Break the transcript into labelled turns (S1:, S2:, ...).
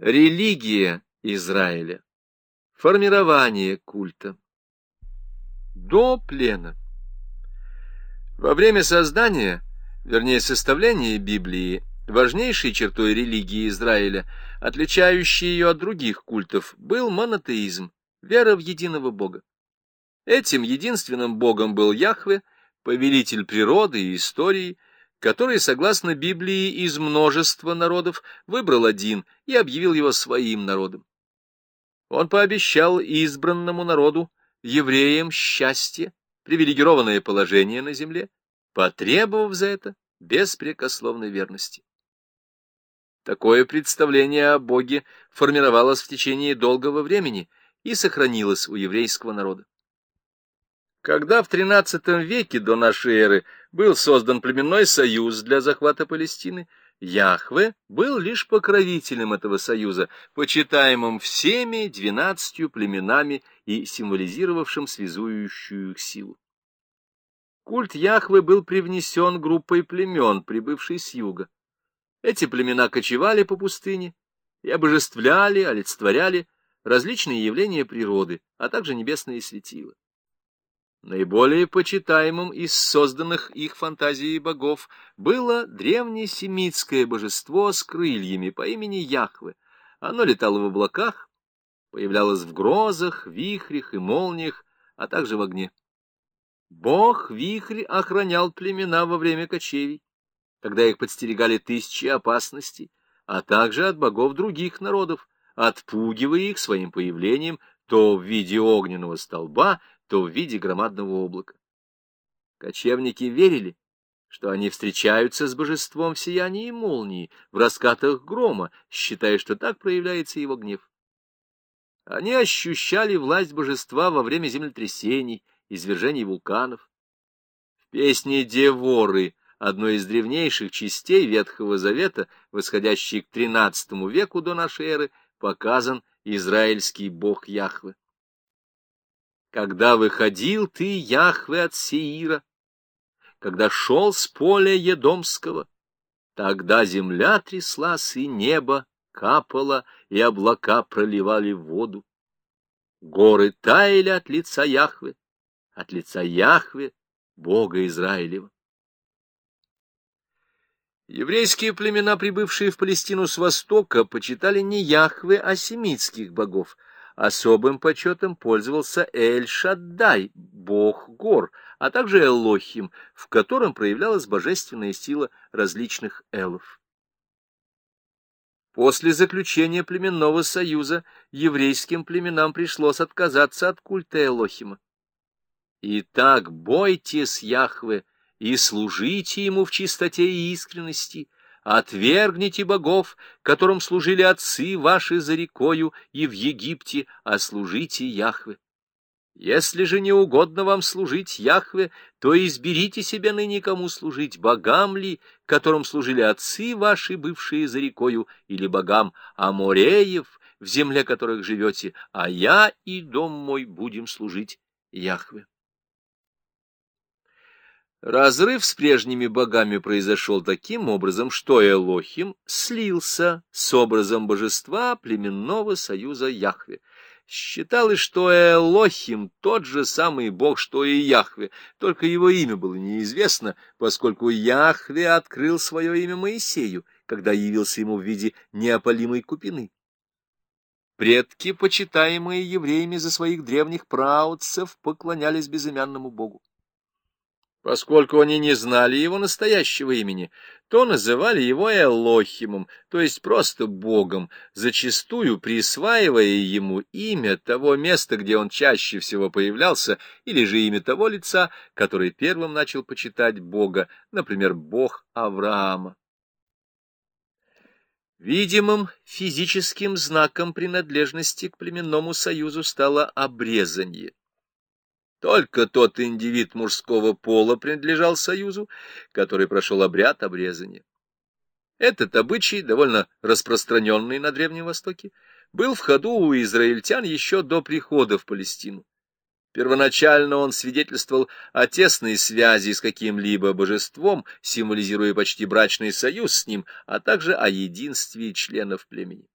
S1: Религия Израиля. Формирование культа. До плена. Во время создания, вернее составления Библии, важнейшей чертой религии Израиля, отличающей ее от других культов, был монотеизм, вера в единого Бога. Этим единственным Богом был Яхве, повелитель природы и истории, который, согласно Библии, из множества народов выбрал один и объявил его своим народом. Он пообещал избранному народу, евреям, счастье, привилегированное положение на земле, потребовав за это беспрекословной верности. Такое представление о Боге формировалось в течение долгого времени и сохранилось у еврейского народа. Когда в XIII веке до нашей эры был создан племенной союз для захвата Палестины, Яхве был лишь покровителем этого союза, почитаемым всеми двенадцатью племенами и символизировавшим связующую их силу. Культ Яхве был привнесен группой племен, прибывшей с юга. Эти племена кочевали по пустыне и обожествляли, олицетворяли различные явления природы, а также небесные светила. Наиболее почитаемым из созданных их фантазией богов было древнесемитское божество с крыльями по имени Яхве. Оно летало в облаках, появлялось в грозах, вихрях и молниях, а также в огне. Бог-вихрь охранял племена во время кочевий, когда их подстерегали тысячи опасностей, а также от богов других народов, отпугивая их своим появлением то в виде огненного столба, то в виде громадного облака. Кочевники верили, что они встречаются с божеством в сиянии молнии, в раскатах грома, считая, что так проявляется его гнев. Они ощущали власть божества во время землетрясений, извержений вулканов. В песне «Деворы», одной из древнейших частей Ветхого Завета, восходящей к XIII веку до нашей эры, показан израильский бог Яхве. Когда выходил ты, Яхве, от Сеира, когда шел с поля Едомского, тогда земля тряслась, и небо капало, и облака проливали воду. Горы таяли от лица Яхве, от лица Яхве, Бога Израилева. Еврейские племена, прибывшие в Палестину с востока, почитали не Яхве, а семитских богов — Особым почетом пользовался Эль-Шаддай, бог гор, а также Элохим, в котором проявлялась божественная сила различных элов. После заключения племенного союза еврейским племенам пришлось отказаться от культа Элохима. Итак, бойтесь Яхве и служите ему в чистоте и искренности, Отвергните богов, которым служили отцы ваши за рекою и в Египте, а служите Яхве. Если же не угодно вам служить Яхве, то изберите себе ныне кому служить, богам ли, которым служили отцы ваши, бывшие за рекою, или богам Амореев, в земле которых живете, а я и дом мой будем служить Яхве. Разрыв с прежними богами произошел таким образом, что Элохим слился с образом божества племенного союза Яхве. Считалось, что Элохим тот же самый бог, что и Яхве, только его имя было неизвестно, поскольку Яхве открыл свое имя Моисею, когда явился ему в виде неопалимой купины. Предки, почитаемые евреями за своих древних праотцев, поклонялись безымянному богу. Поскольку они не знали его настоящего имени, то называли его Элохимом, то есть просто Богом, зачастую присваивая ему имя того места, где он чаще всего появлялся, или же имя того лица, который первым начал почитать Бога, например, Бог Авраама. Видимым физическим знаком принадлежности к племенному союзу стало обрезание. Только тот индивид мужского пола принадлежал союзу, который прошел обряд обрезания. Этот обычай, довольно распространенный на Древнем Востоке, был в ходу у израильтян еще до прихода в Палестину. Первоначально он свидетельствовал о тесной связи с каким-либо божеством, символизируя почти брачный союз с ним, а также о единстве членов племени.